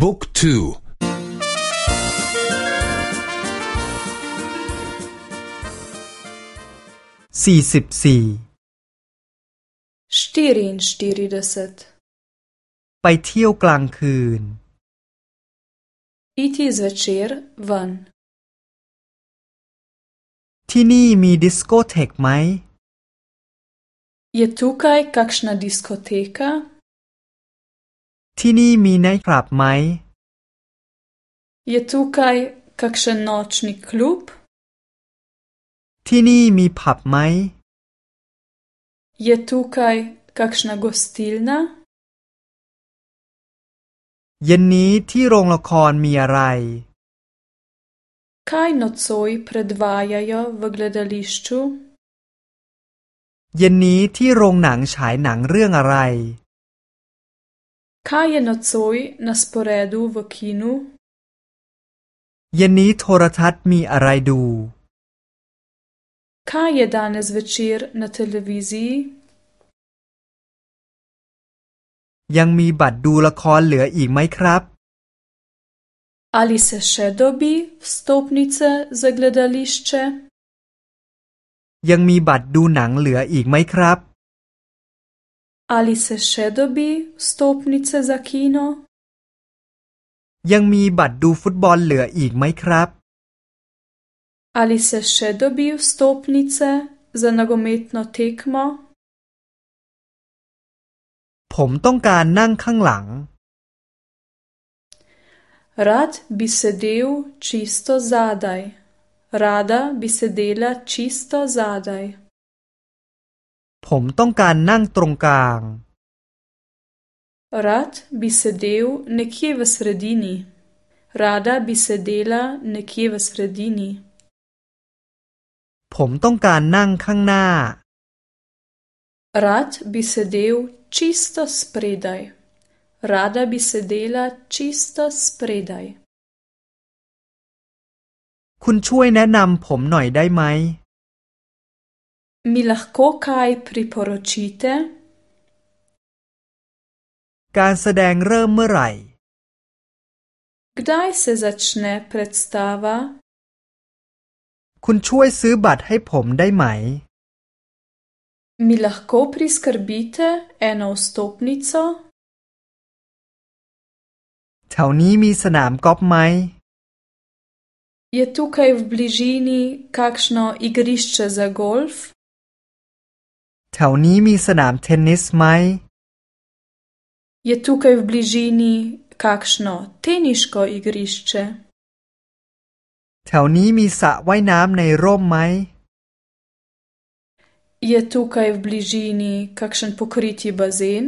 บุ๊กทูสี่สิบสี่สีรินสตีริดสตไปเที่ยวกลางคืนทีทีสเวเชีร์วันที่นี่มีดิสโกเทกไหมเยตุกัยคักชนาดิสโกเทกาที่นี่มีไนท์คลับไหมยตูไคคชนอชนิคลูปที่นี่มีผับไหมยตูไคคชนากสติลนาเย็นนี้ที่โรงละครมีอะไรคายนอตซอยพรดวายายอวกลดาลิชชูเย็นนี้ที่โรงหนังฉายหนังเรื่องอะไร Kaj je nocoj na sporedu v kinu? Je ni t o r a t a t mi a r a j d u Kaj je danes večer na televiziji? ยังมีบัตรดูละครเหลืออีกไหมครับอลิเซเชดบีสตอปนิเซซเกลดลิชเชยังมีบัตรดูหนังเหลืออีกไหมครับ Ali se še dobi vstopnice za kino? ยังมีบัตรดูฟุตบอลเหลืออีกไหมครับ Ali se še dobi vstopnice za nogometno tekmo? ผมต้องการนั่งข้างหลัง Rad bi sedel čisto zadaj. Rada bi sedela čisto zadaj. ผมต้องการนั่งตรงกลาง รัตบิเซเดลเนคีวสรดีนีราดาบิเซเดลาเนคีวสรดีนีผมต้องการนั่งข้างหน้า รัตบิเซเดลชิสตาสเปรดายราดาบิเซเดลาชิสตาสเปรดายคุณช่วยแนะนำผมหน่อยได้ไหม Mi lahko kaj priporočite? การแสดงเริ่มเมื่อไหร่ Kdaj se začne predstava? คุณช่วยซื้อบัตรให้ผมได้ไหม Mi lahko priskrbite eno vstopnico? แถวนี้มีสนามกอล์ฟไหม Je tukaj v bližini kakšno igrišče za golf? แถวนี้มีสนามเทนนิสไหมยตุกายวบลิจินีคักชโนเทนิชโกอิกริชเชแถวนี้มีสระว่ายน้ำในร่มไหมยตุกายวบลิจินีคักชันปุคริติบาเซน